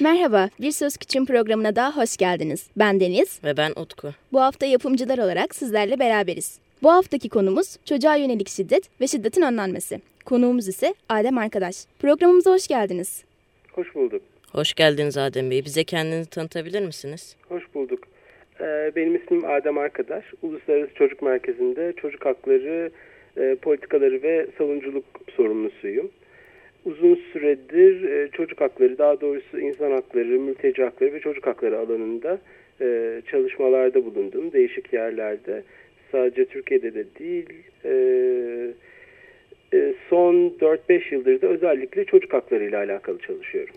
Merhaba, Bir Söz Küçüğün programına daha hoş geldiniz. Ben Deniz. Ve ben Utku. Bu hafta yapımcılar olarak sizlerle beraberiz. Bu haftaki konumuz çocuğa yönelik şiddet ve şiddetin önlenmesi. Konuğumuz ise Adem Arkadaş. Programımıza hoş geldiniz. Hoş bulduk. Hoş geldiniz Adem Bey. Bize kendinizi tanıtabilir misiniz? Hoş bulduk. Ee, benim ismim Adem Arkadaş. Uluslararası Çocuk Merkezi'nde çocuk hakları, e, politikaları ve savunuculuk sorumlusuyum uzun süredir e, çocuk hakları, daha doğrusu insan hakları, mülteci hakları ve çocuk hakları alanında e, çalışmalarda bulundum. Değişik yerlerde. Sadece Türkiye'de de değil. E, e, son 4-5 yıldır da özellikle çocuk hakları ile alakalı çalışıyorum.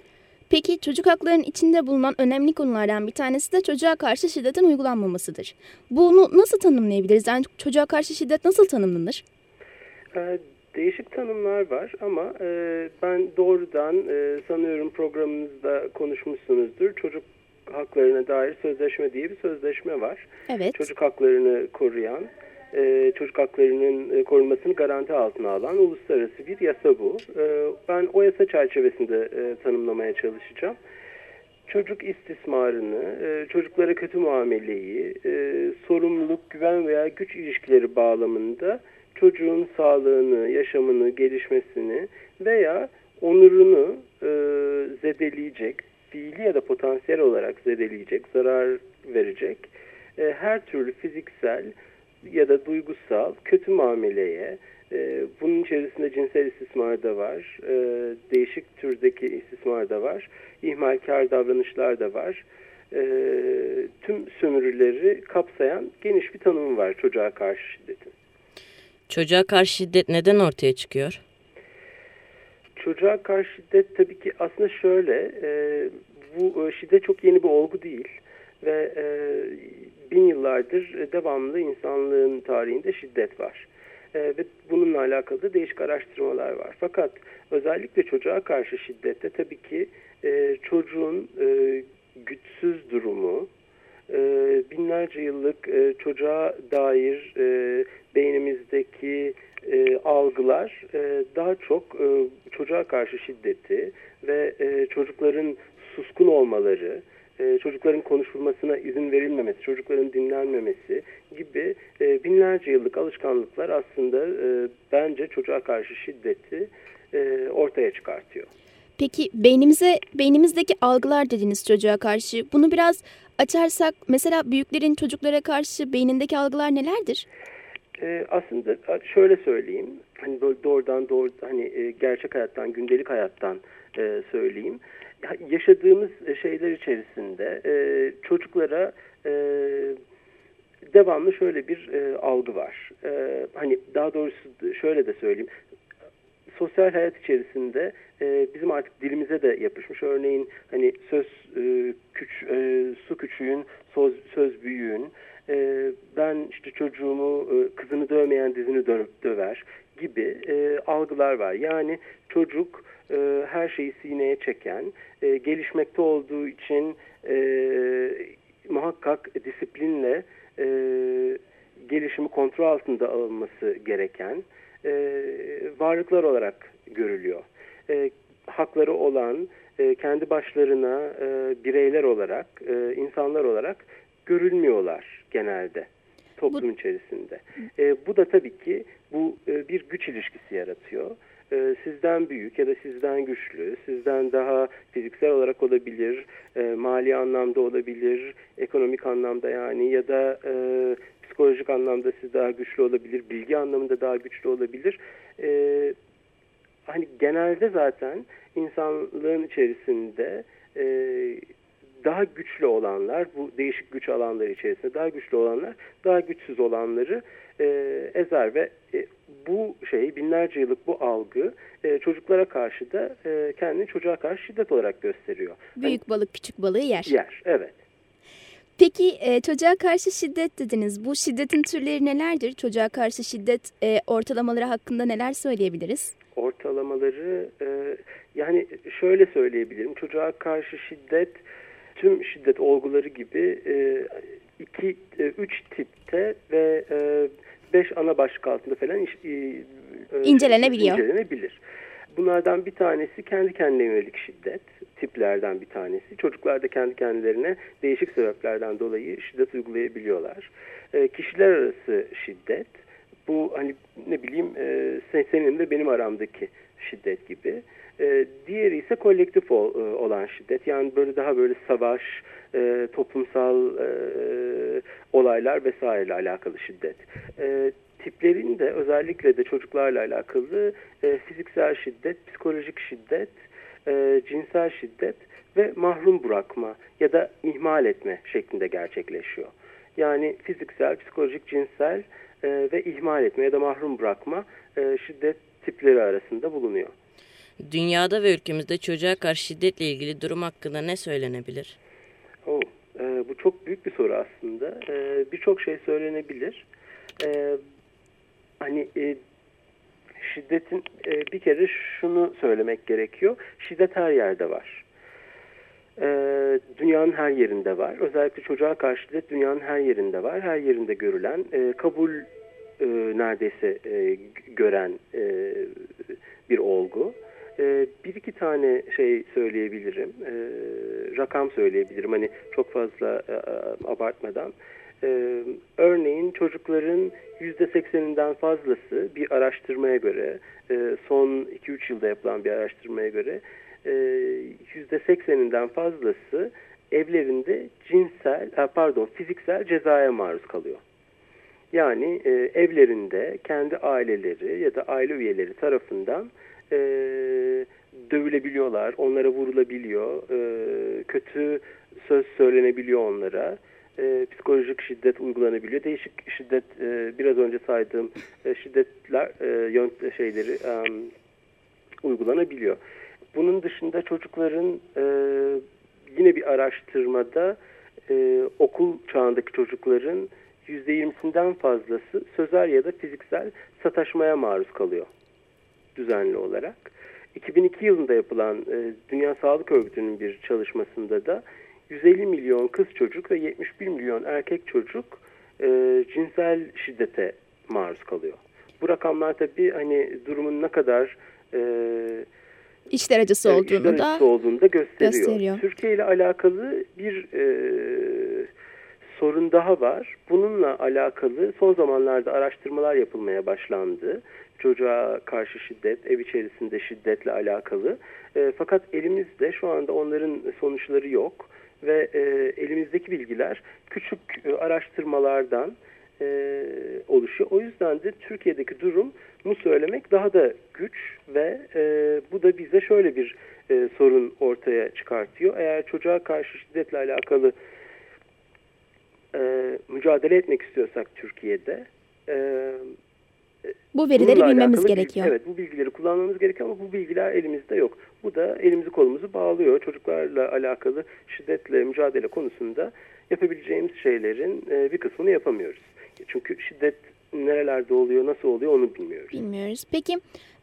Peki çocuk haklarının içinde bulunan önemli konulardan bir tanesi de çocuğa karşı şiddetin uygulanmamasıdır. Bunu nasıl tanımlayabiliriz? Yani çocuğa karşı şiddet nasıl tanımlanır? Değişik tanımlar var ama e, ben doğrudan e, sanıyorum programınızda konuşmuşsunuzdur. Çocuk haklarına dair sözleşme diye bir sözleşme var. Evet. Çocuk haklarını koruyan, e, çocuk haklarının e, korunmasını garanti altına alan uluslararası bir yasa bu. E, ben o yasa çerçevesinde e, tanımlamaya çalışacağım. Çocuk istismarını, e, çocuklara kötü muameleyi, e, sorumluluk, güven veya güç ilişkileri bağlamında çocuğun sağlığını, yaşamını, gelişmesini veya onurunu e, zedeleyecek, fiili ya da potansiyel olarak zedeleyecek, zarar verecek e, her türlü fiziksel ya da duygusal kötü muameleye, e, bunun içerisinde cinsel istismar da var, e, değişik türdeki istismar da var, ihmalkar davranışlar da var. E, tüm sömürüleri kapsayan geniş bir tanımı var çocuğa karşı şiddetin. Çocuğa karşı şiddet neden ortaya çıkıyor? Çocuğa karşı şiddet tabii ki aslında şöyle, e, bu e, şiddet çok yeni bir olgu değil ve e, bin yıllardır devamlı insanlığın tarihinde şiddet var. E, ve bununla alakalı da değişik araştırmalar var. Fakat özellikle çocuğa karşı şiddette tabii ki e, çocuğun e, güçsüz durumu, e, binlerce yıllık e, çocuğa dair e, beynimizdeki e, algılar e, daha çok e, çocuğa karşı şiddeti ve e, çocukların suskun olmaları, e, çocukların konuşulmasına izin verilmemesi, çocukların dinlenmemesi gibi e, binlerce yıllık alışkanlıklar aslında e, bence çocuğa karşı şiddeti e, ortaya çıkartıyor. Peki beynimize beynimizdeki algılar dediniz çocuğa karşı. Bunu biraz açarsak mesela büyüklerin çocuklara karşı beynindeki algılar nelerdir? Ee, aslında şöyle söyleyeyim, hani doğrudan doğru hani e, gerçek hayattan, gündelik hayattan e, söyleyeyim. Yaşadığımız şeyler içerisinde e, çocuklara e, devamlı şöyle bir e, algı var. E, hani daha doğrusu şöyle de söyleyeyim. Sosyal hayat içerisinde e, bizim artık dilimize de yapışmış. Örneğin hani söz e, küç, e, su küçüğün, söz, söz büyüğün e, ben işte çocuğumu e, kızını dövmeyen dizini dö döver gibi e, algılar var. Yani çocuk e, her şeyi sineye çeken, e, gelişmekte olduğu için e, muhakkak disiplinle e, gelişimi kontrol altında alınması gereken e, varlıklar olarak görülüyor. E, hakları olan, e, kendi başlarına e, bireyler olarak, e, insanlar olarak görülmüyorlar genelde toplum bu, içerisinde. E, bu da tabii ki bu e, bir güç ilişkisi yaratıyor. E, sizden büyük ya da sizden güçlü, sizden daha fiziksel olarak olabilir, e, mali anlamda olabilir, ekonomik anlamda yani ya da e, psikolojik anlamda siz daha güçlü olabilir, bilgi anlamında daha güçlü olabilir. E, hani genelde zaten insanlığın içerisinde e, daha güçlü olanlar, bu değişik güç alanları içerisinde daha güçlü olanlar, daha güçsüz olanları e, ezer ve e, bu şey binlerce yıllık bu algı e, çocuklara karşı da e, kendini çocuğa karşı şiddet olarak gösteriyor. Büyük hani, balık küçük balığı yer. Yer, evet. Peki e, çocuğa karşı şiddet dediniz. Bu şiddetin türleri nelerdir? Çocuğa karşı şiddet e, ortalamaları hakkında neler söyleyebiliriz? Ortalamaları e, yani şöyle söyleyebilirim. Çocuğa karşı şiddet tüm şiddet olguları gibi e, iki, e, üç tipte ve e, beş ana başlık altında falan iş, e, incelenebiliyor. incelenebilir. Bunlardan bir tanesi kendi kendine yönelik şiddet tiplerden bir tanesi. Çocuklar da kendi kendilerine değişik sebeplerden dolayı şiddet uygulayabiliyorlar. E, kişiler arası şiddet bu hani ne bileyim e, senin de benim aramdaki şiddet gibi. E, diğeri ise kolektif ol, e, olan şiddet. Yani böyle daha böyle savaş, e, toplumsal e, olaylar vesaireyle alakalı şiddet. E, tiplerin de özellikle de çocuklarla alakalı e, fiziksel şiddet, psikolojik şiddet, e, cinsel şiddet ve mahrum bırakma ya da ihmal etme şeklinde gerçekleşiyor. Yani fiziksel, psikolojik, cinsel e, ve ihmal etme ya da mahrum bırakma e, şiddet tipleri arasında bulunuyor. Dünyada ve ülkemizde çocuğa karşı şiddetle ilgili durum hakkında ne söylenebilir? Oh, e, bu çok büyük bir soru aslında. E, Birçok şey söylenebilir. E, hani e, şiddetin e, bir kere şunu söylemek gerekiyor. Şiddet her yerde var. E, dünyanın her yerinde var. Özellikle çocuğa karşı şiddet dünyanın her yerinde var. Her yerinde görülen, e, kabul e, neredeyse e, gören e, bir olgu. E, bir iki tane şey söyleyebilirim, e, rakam söyleyebilirim. Hani çok fazla e, abartmadan. Ee, örneğin çocukların %80'inden fazlası bir araştırmaya göre, e, son 2-3 yılda yapılan bir araştırmaya göre e, %80'inden fazlası evlerinde cinsel, pardon fiziksel cezaya maruz kalıyor. Yani e, evlerinde kendi aileleri ya da aile üyeleri tarafından e, dövülebiliyorlar, onlara vurulabiliyor, e, kötü söz söylenebiliyor onlara e, psikolojik şiddet uygulanabiliyor. Değişik şiddet e, biraz önce saydığım e, şiddetler e, yönt şeyleri e, uygulanabiliyor. Bunun dışında çocukların e, yine bir araştırmada e, okul çağındaki çocukların %20'sinden fazlası sözel ya da fiziksel sataşmaya maruz kalıyor düzenli olarak. 2002 yılında yapılan e, Dünya Sağlık Örgütü'nün bir çalışmasında da 150 milyon kız çocuk ve 71 milyon erkek çocuk e, cinsel şiddete maruz kalıyor. Bu rakamlar tabii hani durumun ne kadar e, içler acısı olduğunu içler da olduğunu da gösteriyor. gösteriyor. Türkiye ile alakalı bir e, sorun daha var. Bununla alakalı son zamanlarda araştırmalar yapılmaya başlandı. Çocuğa karşı şiddet, ev içerisinde şiddetle alakalı. E, fakat elimizde şu anda onların sonuçları yok ve e, elimizdeki bilgiler küçük e, araştırmalardan e, oluşuyor. O yüzden de Türkiye'deki durum mu söylemek daha da güç ve e, bu da bize şöyle bir e, sorun ortaya çıkartıyor. Eğer çocuğa karşı şiddetle alakalı e, mücadele etmek istiyorsak Türkiye'de e, bu verileri bununla bilmemiz alakalı gerekiyor. Evet bu bilgileri kullanmamız gerekiyor ama bu bilgiler elimizde yok. Bu da elimizi kolumuzu bağlıyor. Çocuklarla alakalı şiddetle mücadele konusunda yapabileceğimiz şeylerin e, bir kısmını yapamıyoruz. Çünkü şiddet nerelerde oluyor, nasıl oluyor onu bilmiyoruz. Bilmiyoruz. Peki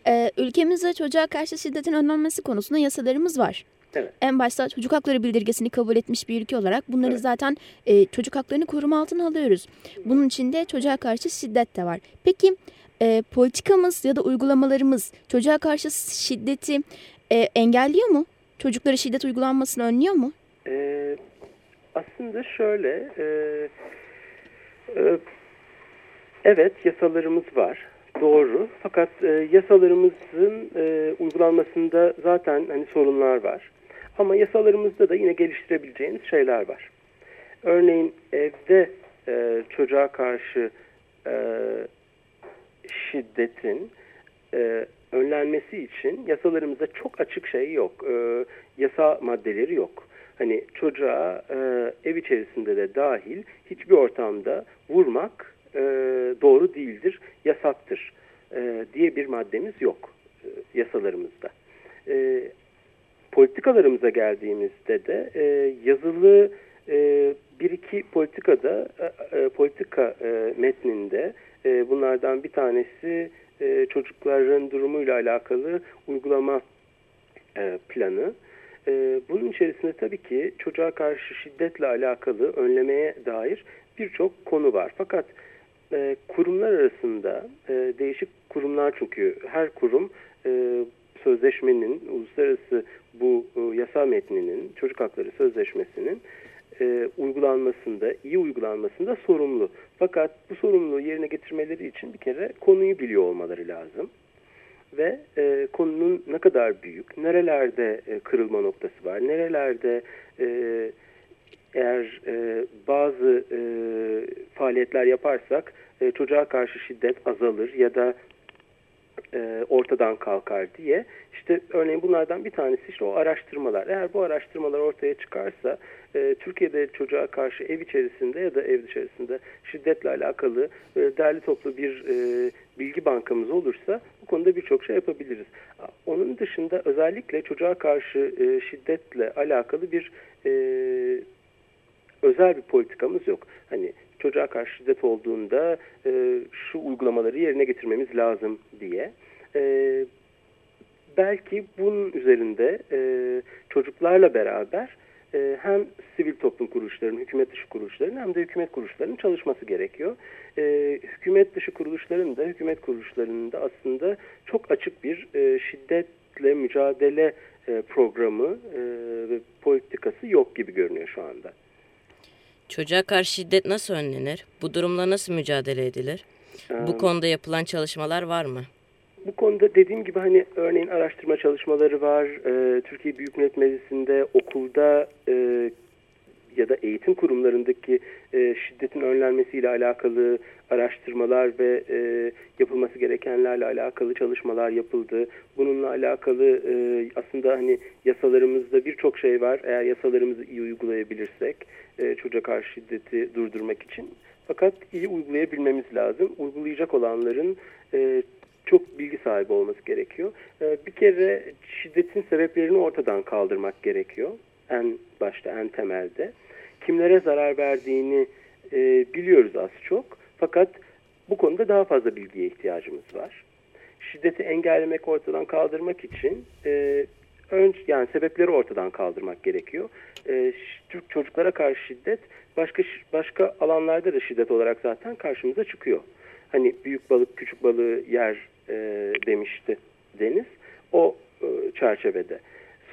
e, ülkemizde çocuğa karşı şiddetin önlenmesi konusunda yasalarımız var. Evet. En başta çocuk hakları bildirgesini kabul etmiş bir ülke olarak bunları Evet. zaten e, çocuk haklarını koruma altına alıyoruz. Bunun içinde çocuğa karşı şiddet de var. Peki e, politikamız ya da uygulamalarımız çocuğa karşı şiddeti e, engelliyor mu? Çocuklara şiddet uygulanmasını önlüyor mu? Ee, aslında şöyle, e, e, evet yasalarımız var, doğru. Fakat e, yasalarımızın e, uygulanmasında zaten hani sorunlar var. Ama yasalarımızda da yine geliştirebileceğimiz şeyler var. Örneğin evde e, çocuğa karşı e, şiddetin e, önlenmesi için yasalarımızda çok açık şey yok. E, yasa maddeleri yok. Hani çocuğa e, ev içerisinde de dahil hiçbir ortamda vurmak e, doğru değildir, yasaktır e, diye bir maddemiz yok e, yasalarımızda. E, politikalarımıza geldiğimizde de e, yazılı e, bir iki politikada e, e, politika e, metninde e, bunlardan bir tanesi e, çocukların durumuyla alakalı uygulama e, planı. Bunun içerisinde tabii ki çocuğa karşı şiddetle alakalı önlemeye dair birçok konu var. Fakat kurumlar arasında değişik kurumlar çünkü her kurum sözleşmenin, uluslararası bu yasa metninin, çocuk hakları sözleşmesinin uygulanmasında, iyi uygulanmasında sorumlu. Fakat bu sorumluluğu yerine getirmeleri için bir kere konuyu biliyor olmaları lazım. Ve e, konunun ne kadar büyük, nerelerde e, kırılma noktası var, nerelerde e, eğer e, bazı e, faaliyetler yaparsak e, çocuğa karşı şiddet azalır ya da e, ortadan kalkar diye. İşte örneğin bunlardan bir tanesi işte o araştırmalar. Eğer bu araştırmalar ortaya çıkarsa e, Türkiye'de çocuğa karşı ev içerisinde ya da ev dışarısında şiddetle alakalı e, derli toplu bir e, bilgi bankamız olursa bu konuda birçok şey yapabiliriz. Onun dışında özellikle çocuğa karşı şiddetle alakalı bir özel bir politikamız yok. Hani çocuğa karşı şiddet olduğunda e, şu uygulamaları yerine getirmemiz lazım diye. E, belki bunun üzerinde e, çocuklarla beraber e, hem sivil toplum kuruluşlarının, hükümet dışı kuruluşların hem de hükümet kuruluşlarının çalışması gerekiyor. E, hükümet dışı kuruluşların da hükümet kuruluşlarının da aslında çok açık bir e, şiddetle mücadele e, programı e, ve politikası yok gibi görünüyor şu anda. Çocuğa karşı şiddet nasıl önlenir? Bu durumla nasıl mücadele edilir? Bu konuda yapılan çalışmalar var mı? Bu konuda dediğim gibi hani örneğin araştırma çalışmaları var. Ee, Türkiye Büyük Millet Meclisi'nde okulda e, ya da eğitim kurumlarındaki e, şiddetin önlenmesiyle alakalı araştırmalar ve e, yapılması gerekenlerle alakalı çalışmalar yapıldı. Bununla alakalı e, aslında hani yasalarımızda birçok şey var. Eğer yasalarımızı iyi uygulayabilirsek e, çocuğa karşı şiddeti durdurmak için. Fakat iyi uygulayabilmemiz lazım. Uygulayacak olanların e, çok bilgi sahibi olması gerekiyor. E, bir kere şiddetin sebeplerini ortadan kaldırmak gerekiyor. En başta, en temelde. Kimlere zarar verdiğini e, biliyoruz az çok. Fakat bu konuda daha fazla bilgiye ihtiyacımız var. Şiddeti engellemek, ortadan kaldırmak için e, önce yani sebepleri ortadan kaldırmak gerekiyor. E, Türk çocuklara karşı şiddet başka başka alanlarda da şiddet olarak zaten karşımıza çıkıyor. Hani büyük balık küçük balığı yer e, demişti Deniz. O e, çerçevede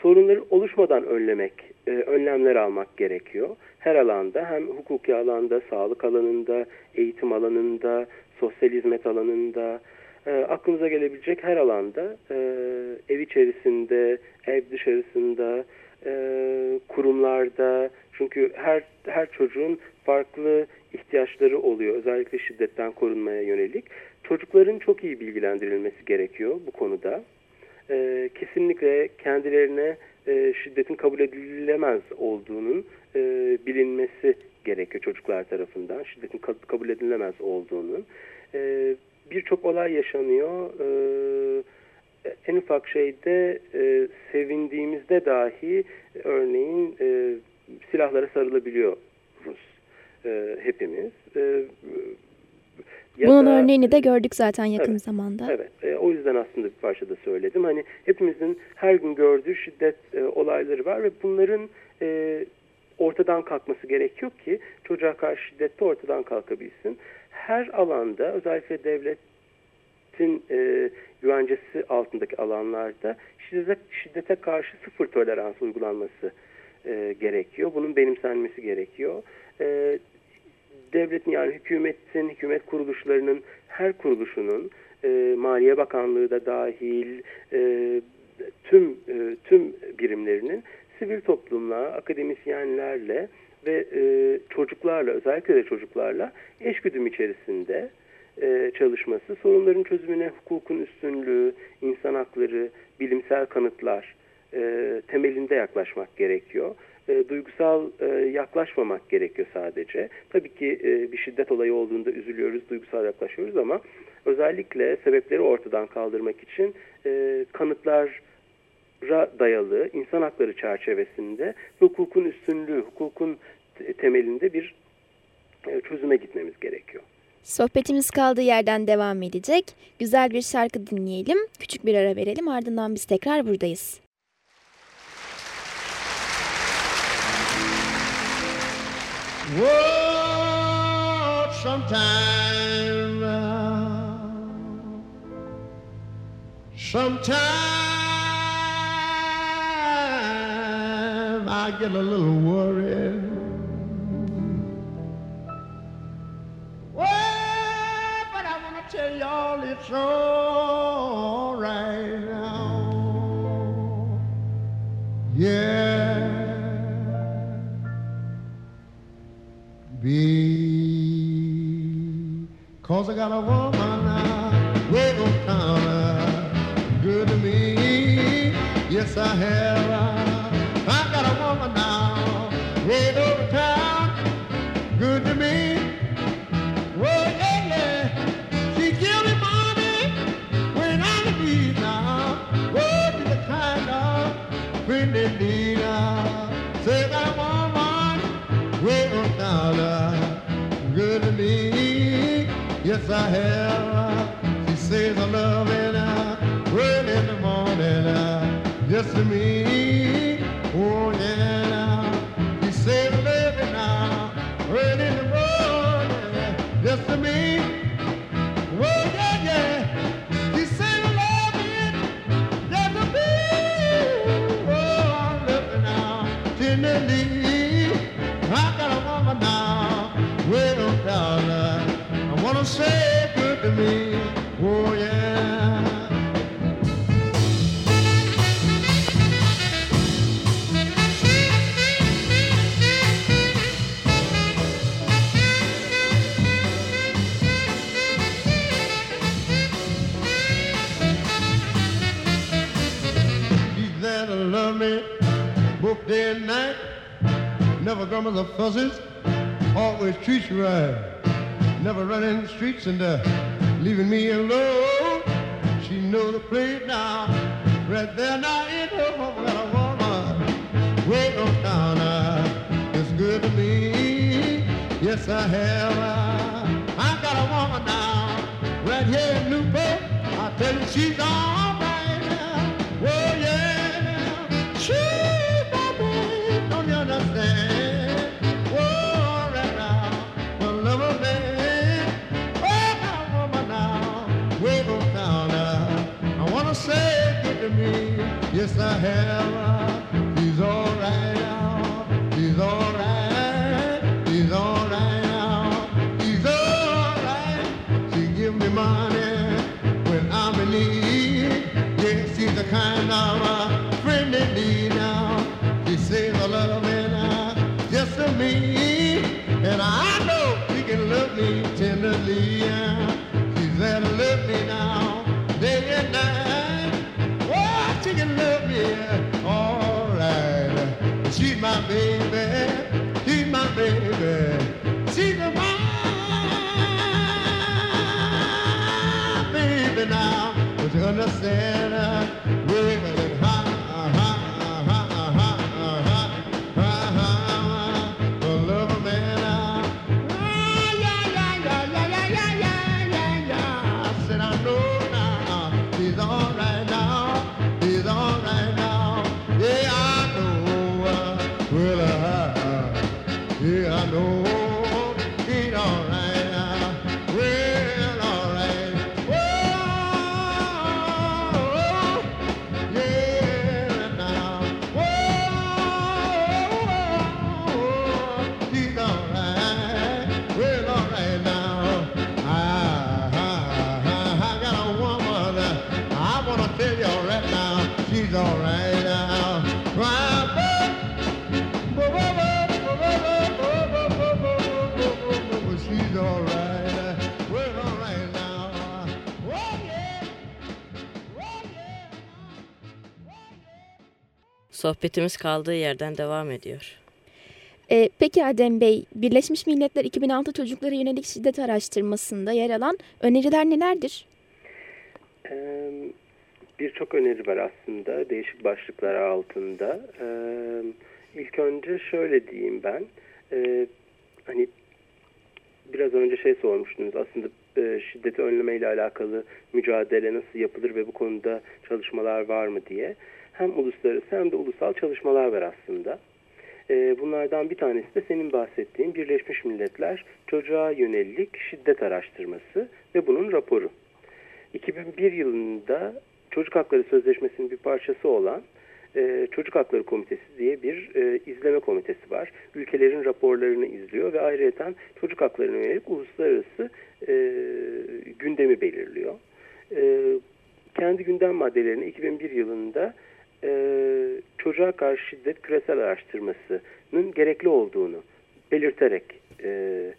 sorunları oluşmadan önlemek, e, önlemler almak gerekiyor. Her alanda hem hukuki alanda, sağlık alanında, eğitim alanında, sosyal hizmet alanında, e, aklınıza gelebilecek her alanda e, ev içerisinde, ev dışarısında, e, kurumlarda çünkü her her çocuğun farklı ihtiyaçları oluyor özellikle şiddetten korunmaya yönelik. Çocukların çok iyi bilgilendirilmesi gerekiyor bu konuda. E, kesinlikle kendilerine e, şiddetin kabul edilemez olduğunun e, bilinmesi gerekiyor çocuklar tarafından. Şiddetin kabul edilemez olduğunun. E, Birçok olay yaşanıyor. E, en ufak şeyde e, sevindiğimizde dahi örneğin e, silahlara sarılabiliyoruz e, hepimiz. E, ya Bunun da, örneğini de gördük zaten yakın evet, zamanda. Evet. E, o yüzden aslında bir parçada söyledim. Hani hepimizin her gün gördüğü şiddet e, olayları var ve bunların e, ortadan kalkması gerekiyor ki çocuğa karşı şiddet de ortadan kalkabilsin. Her alanda özellikle devletin e, güvencesi altındaki alanlarda şiddete, şiddete karşı sıfır tolerans uygulanması e, gerekiyor. Bunun benimsenmesi gerekiyor. E, devletin yani hükümetin, hükümet kuruluşlarının her kuruluşunun e, Maliye Bakanlığı da dahil e, tüm e, tüm birimlerinin sivil toplumla, akademisyenlerle ve e, çocuklarla özellikle de çocuklarla eşgüdüm içerisinde e, çalışması, sorunların çözümüne hukukun üstünlüğü, insan hakları, bilimsel kanıtlar e, temelinde yaklaşmak gerekiyor e, duygusal e, yaklaşmamak gerekiyor sadece. Tabii ki e, bir şiddet olayı olduğunda üzülüyoruz, duygusal yaklaşıyoruz ama özellikle sebepleri ortadan kaldırmak için e, kanıtlara dayalı insan hakları çerçevesinde hukukun üstünlüğü, hukukun temelinde bir e, çözüme gitmemiz gerekiyor. Sohbetimiz kaldığı yerden devam edecek. Güzel bir şarkı dinleyelim, küçük bir ara verelim ardından biz tekrar buradayız. Oh, sometime, sometime I get a little worried. Well, but I want to tell y'all it's all. Because I got a woman now, way on town, uh, good to me. Yes, I have. I. She says I love her now, early in the morning, uh, just to me. Right. Never running the streets and uh, leaving me alone. She know the place now, right there now in her home. Got a woman way on down uh, it's good to me. Yes, I have. Uh, I got a woman now, right here in Newport. I tell you, she's all hell. to understand. She's all right now. Right, She's all right. Well, all right now. Oh, yeah. Oh, yeah. Sohbetimiz kaldığı yerden devam ediyor. E, peki Adem Bey, Birleşmiş Milletler 2006 çocuklara yönelik şiddet araştırmasında yer alan öneriler nelerdir? Ee, Birçok öneri var aslında değişik başlıklar altında. Ee, ilk önce şöyle diyeyim ben. Ee, hani biraz önce şey sormuştunuz aslında e, şiddeti önleme ile alakalı mücadele nasıl yapılır ve bu konuda çalışmalar var mı diye. Hem uluslararası hem de ulusal çalışmalar var aslında. Ee, bunlardan bir tanesi de senin bahsettiğin Birleşmiş Milletler Çocuğa Yönelik Şiddet Araştırması ve bunun raporu. 2001 yılında Çocuk Hakları Sözleşmesi'nin bir parçası olan e, Çocuk Hakları Komitesi diye bir e, izleme komitesi var. Ülkelerin raporlarını izliyor ve ayrıca çocuk haklarına yönelik uluslararası e, gündemi belirliyor. E, kendi gündem maddelerini 2001 yılında e, çocuğa karşı şiddet küresel araştırmasının gerekli olduğunu belirterek e,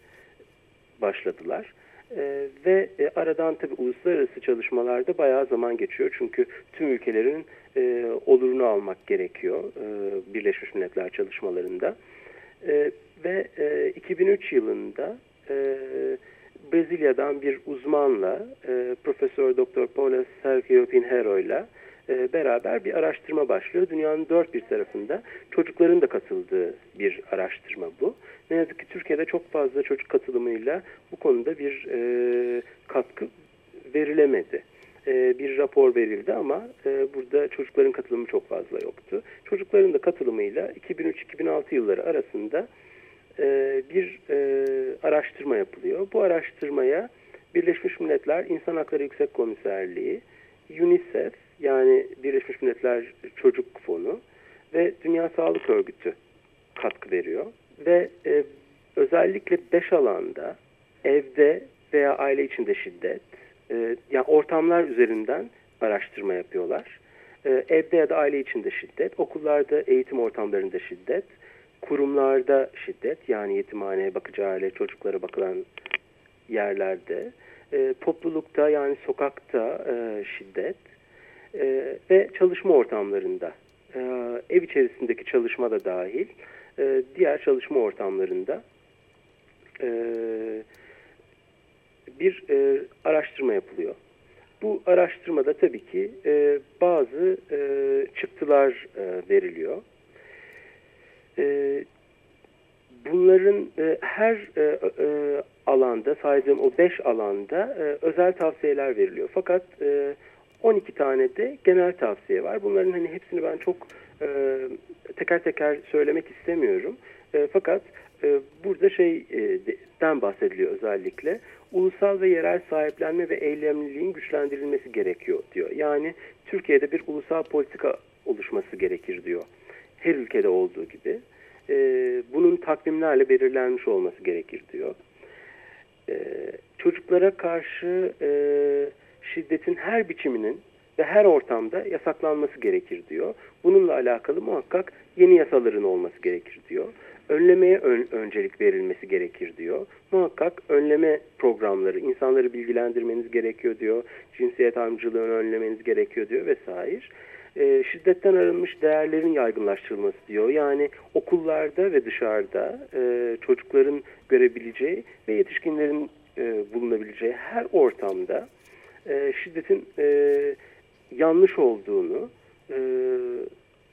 başladılar. E, ve e, aradan tabi uluslararası çalışmalarda bayağı zaman geçiyor. Çünkü tüm ülkelerin e, olurunu almak gerekiyor e, Birleşmiş Milletler çalışmalarında. E, ve e, 2003 yılında e, Brezilya'dan bir uzmanla e, Profesör Dr. Paula Sergio Pinheiro ile e, beraber bir araştırma başlıyor. Dünyanın dört bir tarafında çocukların da katıldığı bir araştırma bu. Ne yazık ki Türkiye'de çok fazla çocuk katılımıyla bu konuda bir e, katkı verilemedi. E, bir rapor verildi ama e, burada çocukların katılımı çok fazla yoktu. Çocukların da katılımıyla 2003-2006 yılları arasında e, bir e, araştırma yapılıyor. Bu araştırmaya Birleşmiş Milletler İnsan Hakları Yüksek Komiserliği, UNICEF yani Birleşmiş Milletler Çocuk Fonu ve Dünya Sağlık Örgütü katkı veriyor. Ve e, özellikle beş alanda evde veya aile içinde şiddet, e, yani ortamlar üzerinden araştırma yapıyorlar. E, evde ya da aile içinde şiddet, okullarda, eğitim ortamlarında şiddet, kurumlarda şiddet yani yetimhaneye bakıcı aile çocuklara bakılan yerlerde, e, toplulukta yani sokakta e, şiddet e, ve çalışma ortamlarında, e, ev içerisindeki çalışma da dahil, e, diğer çalışma ortamlarında e, bir e, araştırma yapılıyor. Bu araştırmada tabii ki e, bazı e, çıktılar e, veriliyor. E, bunların e, her e, e, alanda saydığım o beş alanda e, özel tavsiyeler veriliyor. Fakat e, 12 tane de genel tavsiye var. Bunların hani hepsini ben çok e, teker teker söylemek istemiyorum. E, fakat e, burada şeyden bahsediliyor özellikle. Ulusal ve yerel sahiplenme ve eylemliliğin güçlendirilmesi gerekiyor diyor. Yani Türkiye'de bir ulusal politika oluşması gerekir diyor. Her ülkede olduğu gibi. E, bunun takvimlerle belirlenmiş olması gerekir diyor. E, çocuklara karşı e, şiddetin her biçiminin ve her ortamda yasaklanması gerekir diyor. Bununla alakalı muhakkak yeni yasaların olması gerekir diyor. Önlemeye ön, öncelik verilmesi gerekir diyor. Muhakkak önleme programları, insanları bilgilendirmeniz gerekiyor diyor. Cinsiyet ayrımcılığını önlemeniz gerekiyor diyor vesaire. E, şiddetten arınmış değerlerin yaygınlaştırılması diyor. Yani okullarda ve dışarıda e, çocukların görebileceği ve yetişkinlerin e, bulunabileceği her ortamda e, şiddetin e, yanlış olduğunu e,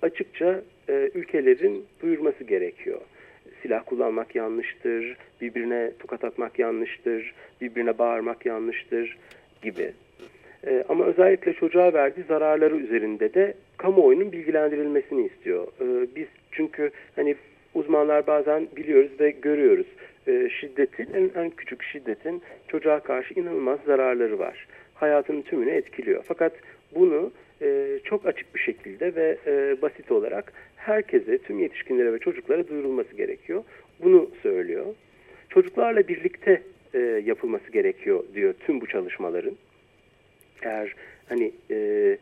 açıkça e, ülkelerin duyurması gerekiyor. Silah kullanmak yanlıştır, birbirine tokat atmak yanlıştır, birbirine bağırmak yanlıştır gibi. E, ama özellikle çocuğa verdiği zararları üzerinde de kamuoyunun bilgilendirilmesini istiyor. E, biz çünkü hani uzmanlar bazen biliyoruz ve görüyoruz e, şiddetin en, en küçük şiddetin çocuğa karşı inanılmaz zararları var. Hayatının tümünü etkiliyor. Fakat bunu e, çok açık bir şekilde ve e, basit olarak herkese, tüm yetişkinlere ve çocuklara duyurulması gerekiyor. Bunu söylüyor. Çocuklarla birlikte e, yapılması gerekiyor diyor tüm bu çalışmaların. Eğer hani e,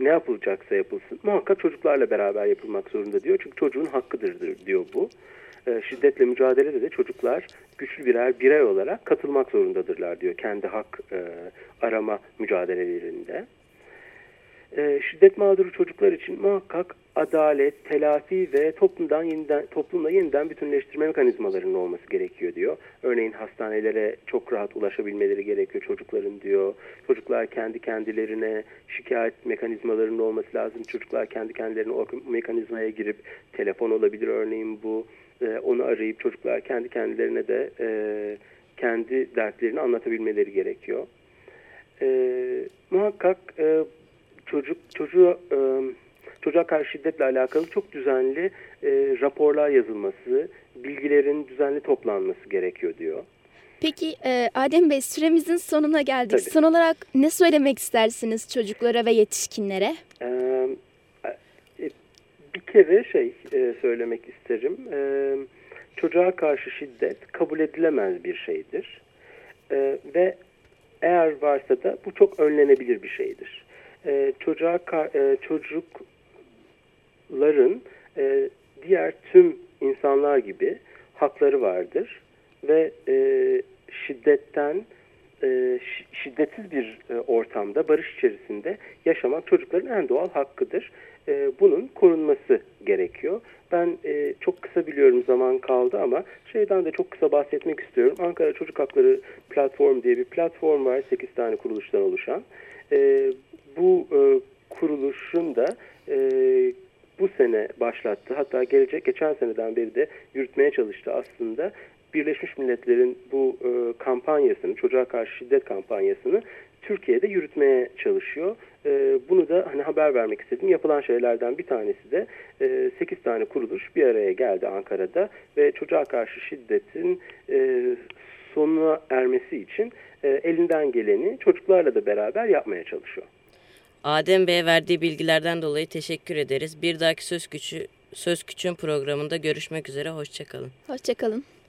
ne yapılacaksa yapılsın muhakkak çocuklarla beraber yapılmak zorunda diyor. Çünkü çocuğun hakkıdır diyor bu. E, şiddetle mücadelede de çocuklar güçlü birer birey olarak katılmak zorundadırlar diyor kendi hak e, arama mücadelelerinde. E, şiddet mağduru çocuklar için muhakkak adalet, telafi ve toplumdan yeniden, toplumla yeniden bütünleştirme mekanizmalarının olması gerekiyor diyor. Örneğin hastanelere çok rahat ulaşabilmeleri gerekiyor çocukların diyor. Çocuklar kendi kendilerine şikayet mekanizmalarının olması lazım. Çocuklar kendi kendilerine o mekanizmaya girip telefon olabilir örneğin bu. E, onu arayıp çocuklar kendi kendilerine de e, kendi dertlerini anlatabilmeleri gerekiyor. E, muhakkak e, çocuk çocuğu e, çocuğa karşı şiddetle alakalı çok düzenli e, raporlar yazılması, bilgilerin düzenli toplanması gerekiyor diyor. Peki e, Adem Bey süremizin sonuna geldik. Tabii. Son olarak ne söylemek istersiniz çocuklara ve yetişkinlere? E, e, kere şey e, söylemek isterim. E, çocuğa karşı şiddet kabul edilemez bir şeydir. E, ve eğer varsa da bu çok önlenebilir bir şeydir. E, çocuğa e, çocukların e, diğer tüm insanlar gibi hakları vardır ve e, şiddetten e, şiddetsiz bir e, ortamda barış içerisinde yaşamak çocukların en doğal hakkıdır. E, bunun korunması gerekiyor. Ben e, çok kısa biliyorum zaman kaldı ama şeyden de çok kısa bahsetmek istiyorum. Ankara Çocuk Hakları Platform diye bir platform var 8 tane kuruluştan oluşan. E, bu e, kuruluşun da e, bu sene başlattı. Hatta gelecek geçen seneden beri de yürütmeye çalıştı aslında. Birleşmiş Milletler'in bu e, kampanyasını, çocuğa karşı şiddet kampanyasını Türkiye'de yürütmeye çalışıyor. E, bunu da hani haber vermek istedim. Yapılan şeylerden bir tanesi de e, 8 tane kuruluş bir araya geldi Ankara'da ve çocuğa karşı şiddetin e, sonuna ermesi için e, elinden geleni çocuklarla da beraber yapmaya çalışıyor. Adem Bey'e verdiği bilgilerden dolayı teşekkür ederiz. Bir dahaki Söz Küçü Söz Küçüğün programında görüşmek üzere. Hoşçakalın. Hoşçakalın.